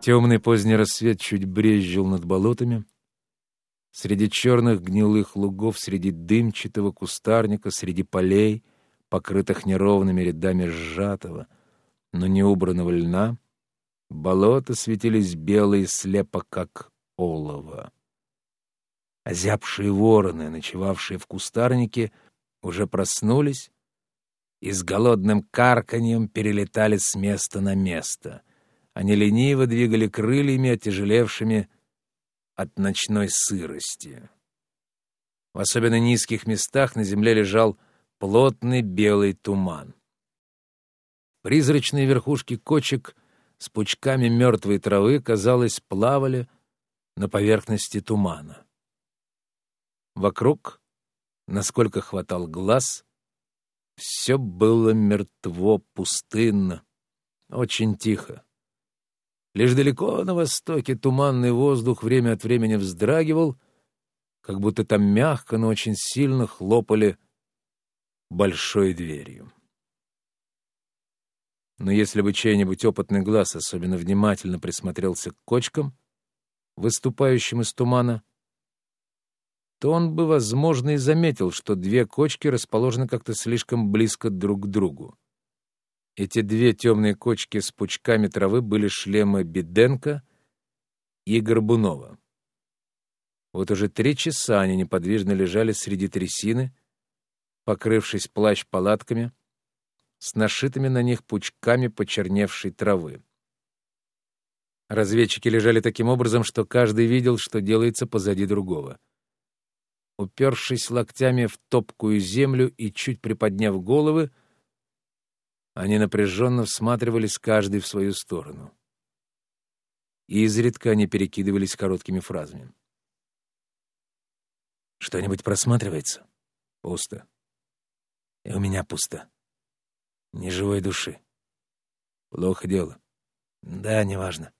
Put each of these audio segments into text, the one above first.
Темный поздний рассвет чуть брезжил над болотами. Среди черных гнилых лугов, среди дымчатого кустарника, среди полей, покрытых неровными рядами сжатого, но не убранного льна, болота светились белые слепо, как олово. Озябшие вороны, ночевавшие в кустарнике, уже проснулись и с голодным карканьем перелетали с места на место — они лениво двигали крыльями, отяжелевшими от ночной сырости. В особенно низких местах на земле лежал плотный белый туман. Призрачные верхушки кочек с пучками мертвой травы, казалось, плавали на поверхности тумана. Вокруг, насколько хватал глаз, все было мертво, пустынно, очень тихо. Лишь далеко на востоке туманный воздух время от времени вздрагивал, как будто там мягко, но очень сильно хлопали большой дверью. Но если бы чей-нибудь опытный глаз особенно внимательно присмотрелся к кочкам, выступающим из тумана, то он бы, возможно, и заметил, что две кочки расположены как-то слишком близко друг к другу. Эти две темные кочки с пучками травы были шлемы Беденко и Горбунова. Вот уже три часа они неподвижно лежали среди трясины, покрывшись плащ-палатками, с нашитыми на них пучками почерневшей травы. Разведчики лежали таким образом, что каждый видел, что делается позади другого. Упершись локтями в топкую землю и чуть приподняв головы, они напряженно всматривались каждый в свою сторону. И изредка они перекидывались короткими фразами. «Что-нибудь просматривается?» «Пусто». «И у меня пусто. Ни живой души». «Плохо дело». «Да, неважно».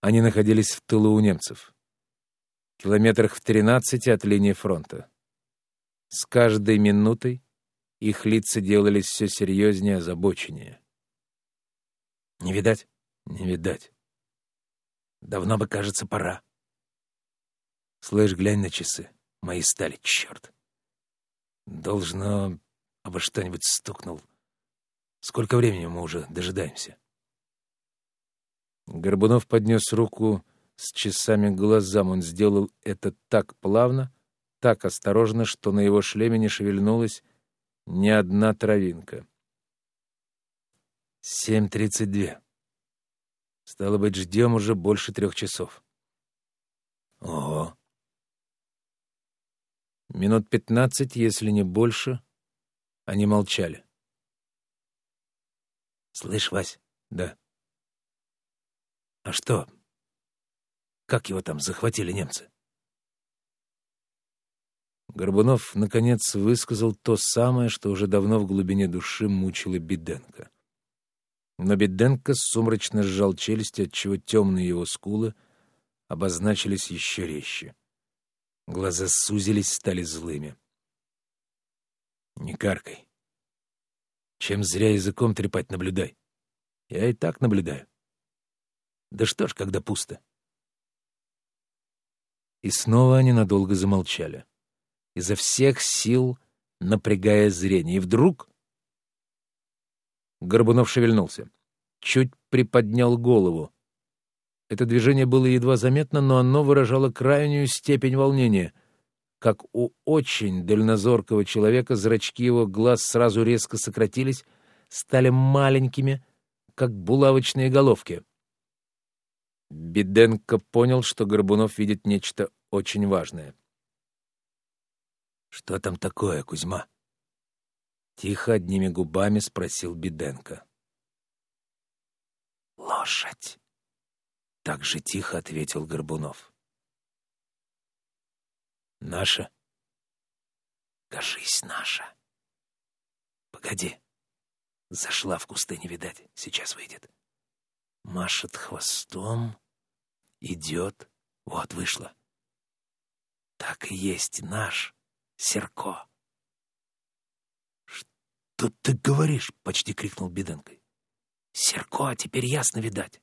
Они находились в тылу у немцев. Километрах в тринадцати от линии фронта. С каждой минутой их лица делались все серьезнее, озабоченнее. «Не видать? Не видать. Давно бы, кажется, пора. Слышь, глянь на часы. Мои стали, черт. Должно, обо что-нибудь стукнул. Сколько времени мы уже дожидаемся?» Горбунов поднес руку с часами к глазам. Он сделал это так плавно, так осторожно, что на его шлеме не шевельнулось ни одна травинка. Семь тридцать две. Стало быть, ждем уже больше трех часов. Ого! Минут пятнадцать, если не больше, они молчали. «Слышь, Вась?» «Да». «А что? Как его там захватили немцы?» Горбунов, наконец, высказал то самое, что уже давно в глубине души мучило Беденко. Но Беденко сумрачно сжал челюсть, отчего темные его скулы обозначились еще резче. Глаза сузились, стали злыми. «Не каркай. Чем зря языком трепать наблюдай. Я и так наблюдаю. Да что ж, когда пусто?» И снова они надолго замолчали изо всех сил напрягая зрение. И вдруг Горбунов шевельнулся, чуть приподнял голову. Это движение было едва заметно, но оно выражало крайнюю степень волнения. Как у очень дальнозоркого человека зрачки его глаз сразу резко сократились, стали маленькими, как булавочные головки. Беденко понял, что Горбунов видит нечто очень важное — «Что там такое, Кузьма?» Тихо, одними губами спросил Беденко. «Лошадь!» — так же тихо ответил Горбунов. «Наша?» «Кажись, наша!» «Погоди!» Зашла в кусты не видать, сейчас выйдет. Машет хвостом, идет, вот вышла. Так и есть наш. Серко. «Что ты говоришь?» — почти крикнул Беденко. Серко, а теперь ясно видать.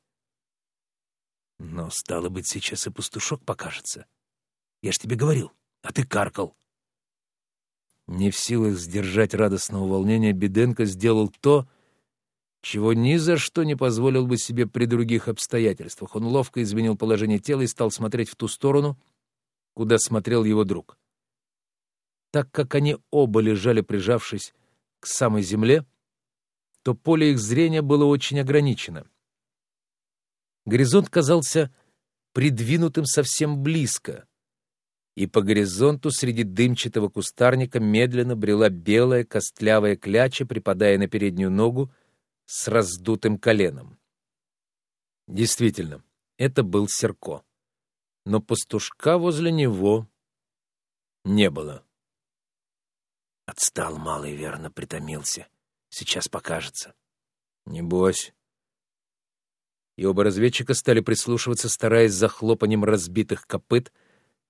Но, стало быть, сейчас и пастушок покажется. Я ж тебе говорил, а ты каркал. Не в силах сдержать радостного волнения, Беденко сделал то, чего ни за что не позволил бы себе при других обстоятельствах. Он ловко изменил положение тела и стал смотреть в ту сторону, куда смотрел его друг. Так как они оба лежали, прижавшись к самой земле, то поле их зрения было очень ограничено. Горизонт казался придвинутым совсем близко, и по горизонту среди дымчатого кустарника медленно брела белая костлявая кляча, припадая на переднюю ногу с раздутым коленом. Действительно, это был Серко, но пастушка возле него не было. Отстал малый, верно, притомился. Сейчас покажется. Небось. И оба разведчика стали прислушиваться, стараясь за хлопанием разбитых копыт,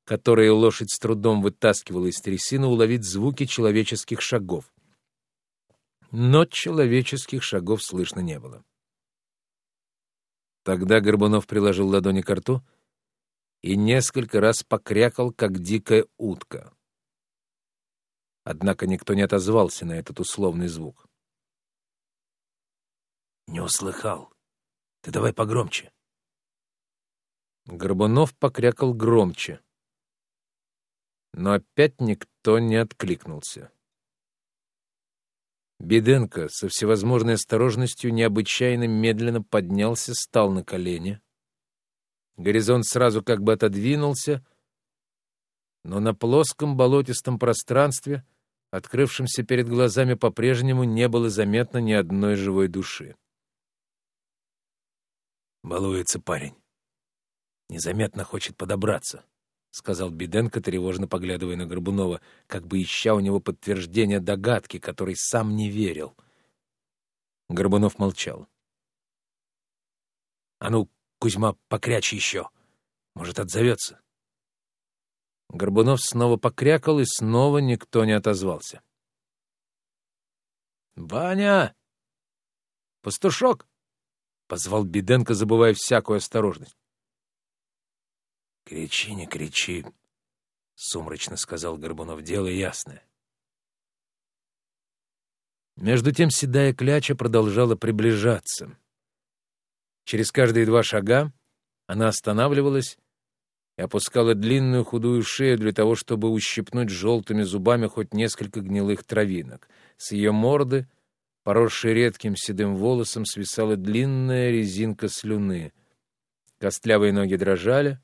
которые лошадь с трудом вытаскивала из трясины, уловить звуки человеческих шагов. Но человеческих шагов слышно не было. Тогда Горбунов приложил ладони к рту и несколько раз покрякал, как дикая утка. Однако никто не отозвался на этот условный звук. Не услыхал. Ты давай погромче. Горбунов покрякал громче. Но опять никто не откликнулся. Беденко со всевозможной осторожностью необычайно медленно поднялся, стал на колени. Горизонт сразу как бы отодвинулся, но на плоском болотистом пространстве, открывшемся перед глазами, по-прежнему не было заметно ни одной живой души. Балуется парень. Незаметно хочет подобраться, — сказал Беденко, тревожно поглядывая на Горбунова, как бы ища у него подтверждения догадки, которой сам не верил. Горбунов молчал. — А ну, Кузьма, покрячь еще. Может, отзовется. Горбунов снова покрякал, и снова никто не отозвался. — Баня! Пастушок! — позвал Беденко, забывая всякую осторожность. «Кричи, не кричи», — сумрачно сказал Горбунов. «Дело ясное». Между тем седая кляча продолжала приближаться. Через каждые два шага она останавливалась и опускала длинную худую шею для того, чтобы ущипнуть желтыми зубами хоть несколько гнилых травинок. С ее морды — Поросшей редким седым волосом свисала длинная резинка слюны. Костлявые ноги дрожали,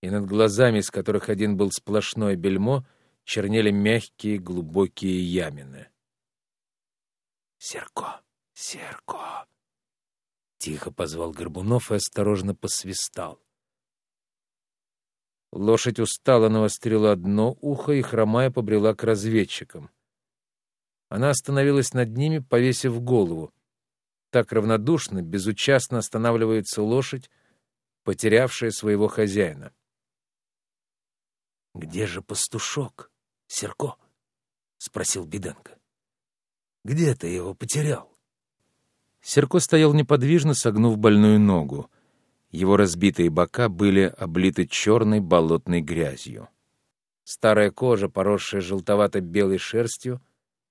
и над глазами, из которых один был сплошное бельмо, чернели мягкие глубокие ямины. «Серко! Серко!» Тихо позвал Горбунов и осторожно посвистал. Лошадь устало навострила одно ухо и, хромая, побрела к разведчикам. Она остановилась над ними, повесив голову. Так равнодушно, безучастно останавливается лошадь, потерявшая своего хозяина. «Где же пастушок, Серко?» — спросил Беденко. «Где ты его потерял?» Серко стоял неподвижно, согнув больную ногу. Его разбитые бока были облиты черной болотной грязью. Старая кожа, поросшая желтовато-белой шерстью,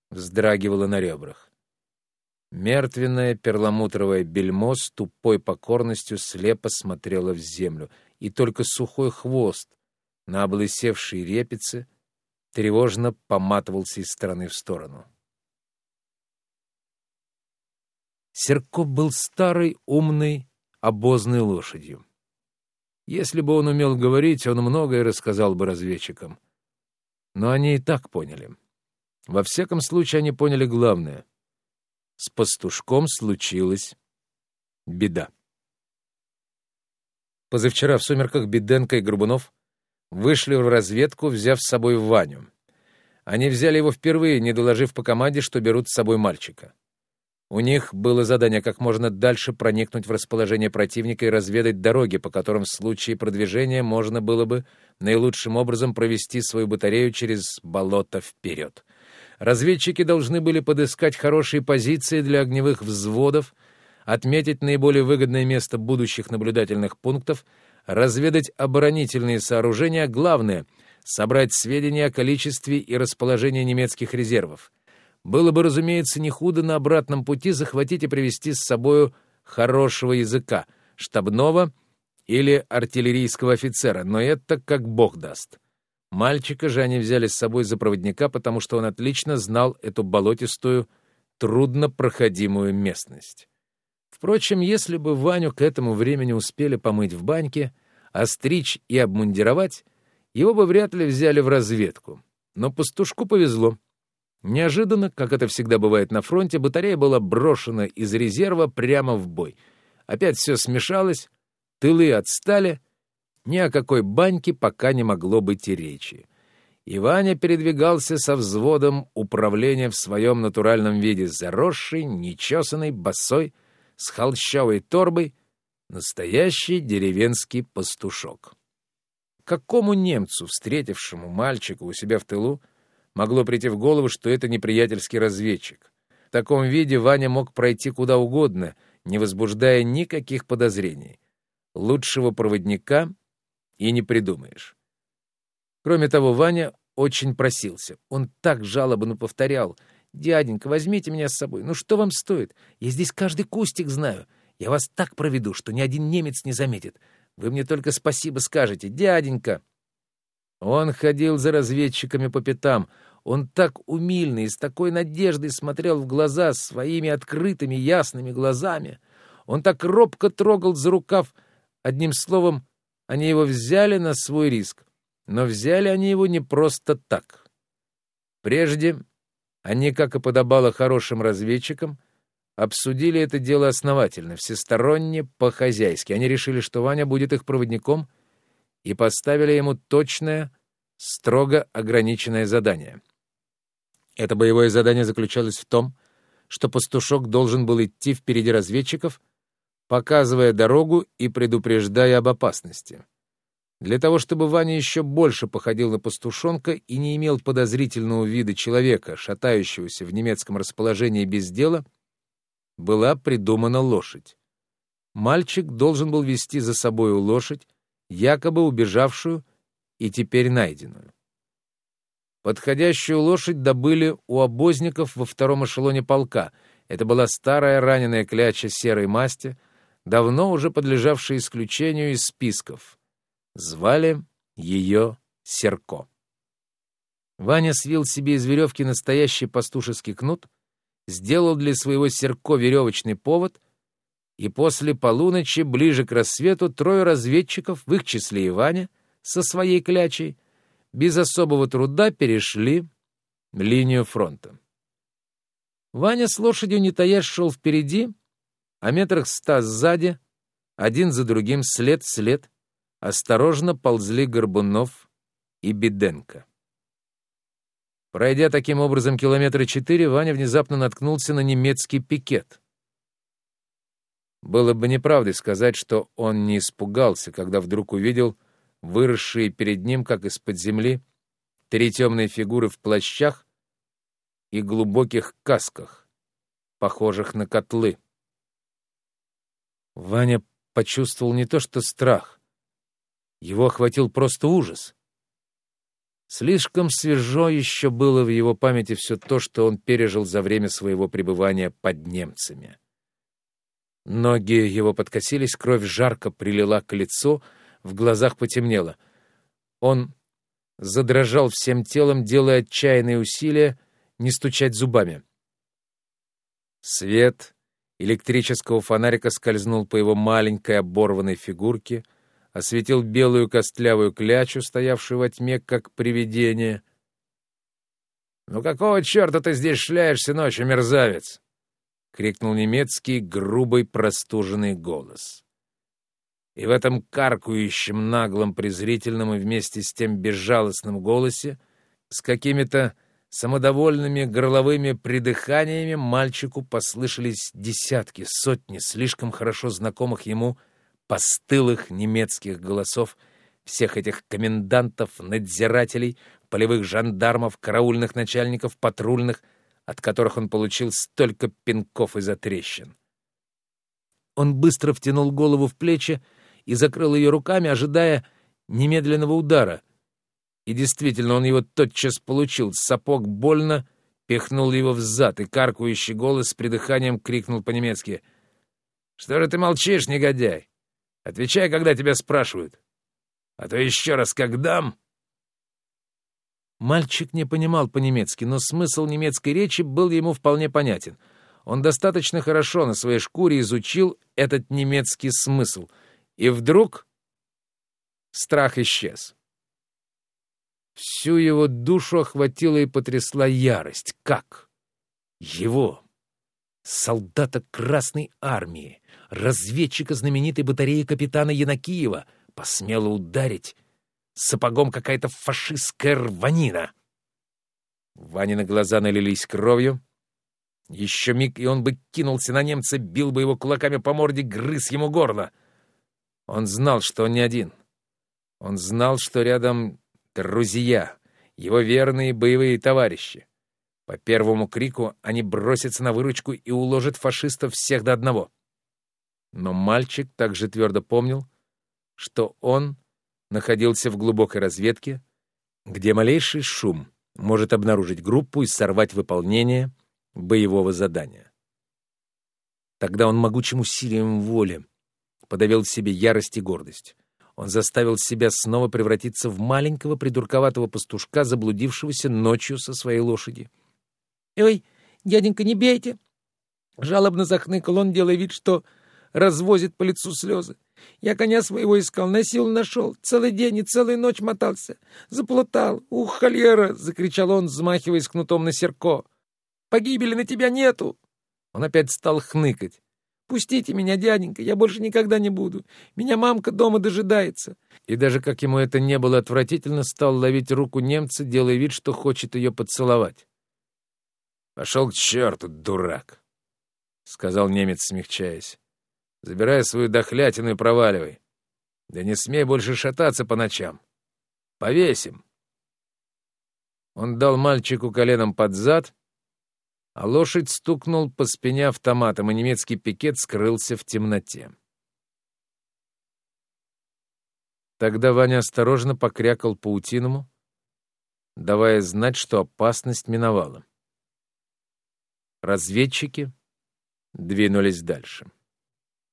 вздрагивала на ребрах. Мертвенное перламутровое бельмо с тупой покорностью слепо смотрело в землю, и только сухой хвост на облысевшей репице тревожно поматывался из стороны в сторону. Серко был старой, умной, обозной лошадью. Если бы он умел говорить, он многое рассказал бы разведчикам. Но они и так поняли. Во всяком случае, они поняли главное. С пастушком случилась беда. Позавчера в сумерках Беденко и Горбунов вышли в разведку, взяв с собой Ваню. Они взяли его впервые, не доложив по команде, что берут с собой мальчика. У них было задание как можно дальше проникнуть в расположение противника и разведать дороги, по которым в случае продвижения можно было бы наилучшим образом провести свою батарею через болото вперед. Разведчики должны были подыскать хорошие позиции для огневых взводов, отметить наиболее выгодное место будущих наблюдательных пунктов, разведать оборонительные сооружения, главное — собрать сведения о количестве и расположении немецких резервов. Было бы, разумеется, не худо на обратном пути захватить и привести с собою хорошего языка, штабного или артиллерийского офицера, но это как бог даст. Мальчика же они взяли с собой за проводника, потому что он отлично знал эту болотистую, труднопроходимую местность. Впрочем, если бы Ваню к этому времени успели помыть в баньке, остричь и обмундировать, его бы вряд ли взяли в разведку. Но пастушку повезло. Неожиданно, как это всегда бывает на фронте, батарея была брошена из резерва прямо в бой. Опять все смешалось, тылы отстали, ни о какой баньке пока не могло быть и речи. И Ваня передвигался со взводом управления в своем натуральном виде, заросший, нечесанный, босой, с холщовой торбой, настоящий деревенский пастушок. Какому немцу, встретившему мальчика у себя в тылу, могло прийти в голову, что это неприятельский разведчик? В таком виде Ваня мог пройти куда угодно, не возбуждая никаких подозрений. Лучшего проводника и не придумаешь. Кроме того, Ваня очень просился. Он так жалобно повторял. «Дяденька, возьмите меня с собой. Ну что вам стоит? Я здесь каждый кустик знаю. Я вас так проведу, что ни один немец не заметит. Вы мне только спасибо скажете. Дяденька!» Он ходил за разведчиками по пятам. Он так умильно с такой надеждой смотрел в глаза своими открытыми ясными глазами. Он так робко трогал за рукав. Одним словом, они его взяли на свой риск. Но взяли они его не просто так. Прежде они, как и подобало хорошим разведчикам, обсудили это дело основательно, всесторонне, по-хозяйски. Они решили, что Ваня будет их проводником, и поставили ему точное, строго ограниченное задание. Это боевое задание заключалось в том, что пастушок должен был идти впереди разведчиков, показывая дорогу и предупреждая об опасности. Для того, чтобы Ваня еще больше походил на пастушонка и не имел подозрительного вида человека, шатающегося в немецком расположении без дела, была придумана лошадь. Мальчик должен был вести за собою лошадь, якобы убежавшую и теперь найденную. Подходящую лошадь добыли у обозников во втором эшелоне полка. Это была старая раненая кляча серой масти, давно уже подлежавшая исключению из списков — Звали ее Серко. Ваня свил себе из веревки настоящий пастушеский кнут, сделал для своего Серко веревочный повод, и после полуночи, ближе к рассвету, трое разведчиков, в их числе и Ваня, со своей клячей, без особого труда перешли линию фронта. Ваня с лошадью не таясь шел впереди, а метрах ста сзади, один за другим, след в след, осторожно ползли Горбунов и Беденко. Пройдя таким образом километра четыре, Ваня внезапно наткнулся на немецкий пикет. Было бы неправдой сказать, что он не испугался, когда вдруг увидел выросшие перед ним, как из-под земли, три темные фигуры в плащах и глубоких касках, похожих на котлы. Ваня почувствовал не то что страх, его охватил просто ужас. Слишком свежо еще было в его памяти все то, что он пережил за время своего пребывания под немцами. Ноги его подкосились, кровь жарко прилила к лицу, в глазах потемнело. Он задрожал всем телом, делая отчаянные усилия не стучать зубами. Свет электрического фонарика скользнул по его маленькой оборванной фигурке, осветил белую костлявую клячу, стоявшую во тьме, как привидение. «Ну какого черта ты здесь шляешься ночью, мерзавец?» — крикнул немецкий грубый простуженный голос. И в этом каркающем, наглом, презрительном и вместе с тем безжалостном голосе с какими-то самодовольными горловыми придыханиями мальчику послышались десятки, сотни слишком хорошо знакомых ему — постылых немецких голосов всех этих комендантов, надзирателей, полевых жандармов, караульных начальников, патрульных, от которых он получил столько пинков и затрещин. Он быстро втянул голову в плечи и закрыл ее руками, ожидая немедленного удара. И действительно, он его тотчас получил. Сапог больно пихнул его в зад, и каркающий голос с придыханием крикнул по-немецки. «Что же ты молчишь, негодяй? Отвечай, когда тебя спрашивают. А то еще раз как дам...» Мальчик не понимал по-немецки, но смысл немецкой речи был ему вполне понятен. Он достаточно хорошо на своей шкуре изучил этот немецкий смысл. И вдруг страх исчез. Всю его душу охватила и потрясла ярость. Как? Его, солдата Красной Армии, разведчика знаменитой батареи капитана Янакиева, посмело ударить сапогом какая-то фашистская рванина. Ванины глаза налились кровью. Еще миг, и он бы кинулся на немца, бил бы его кулаками по морде, грыз ему горло. Он знал, что он не один. Он знал, что рядом друзья, его верные боевые товарищи. По первому крику они бросятся на выручку и уложат фашистов всех до одного. Но мальчик также твердо помнил, что он находился в глубокой разведке, где малейший шум может обнаружить группу и сорвать выполнение боевого задания. Тогда он могучим усилием воли подавил в себе ярость и гордость. Он заставил себя снова превратиться в маленького придурковатого пастушка, заблудившегося ночью со своей лошади. «Ой, дяденька, не бейте!» Жалобно захныкал он, делая вид, что развозит по лицу слезы. Я коня своего искал, на силу нашел. Целый день и целую ночь мотался. Заплутал. Ух, холера! — закричал он, взмахиваясь кнутом на серко. Погибели на тебя нету! Он опять стал хныкать. «Пустите меня, дяденька, я больше никогда не буду. Меня мамка дома дожидается». И даже, как ему это не было отвратительно, стал ловить руку немца, делая вид, что хочет ее поцеловать. «Пошел к черту, дурак!» — сказал немец, смягчаясь. Забирай свою дохлятину и проваливай. Да не смей больше шататься по ночам. Повесим. Он дал мальчику коленом под зад, а лошадь стукнул по спине автоматом, и немецкий пикет скрылся в темноте. Тогда Ваня осторожно покрякал паутиному, давая знать, что опасность миновала. Разведчики двинулись дальше.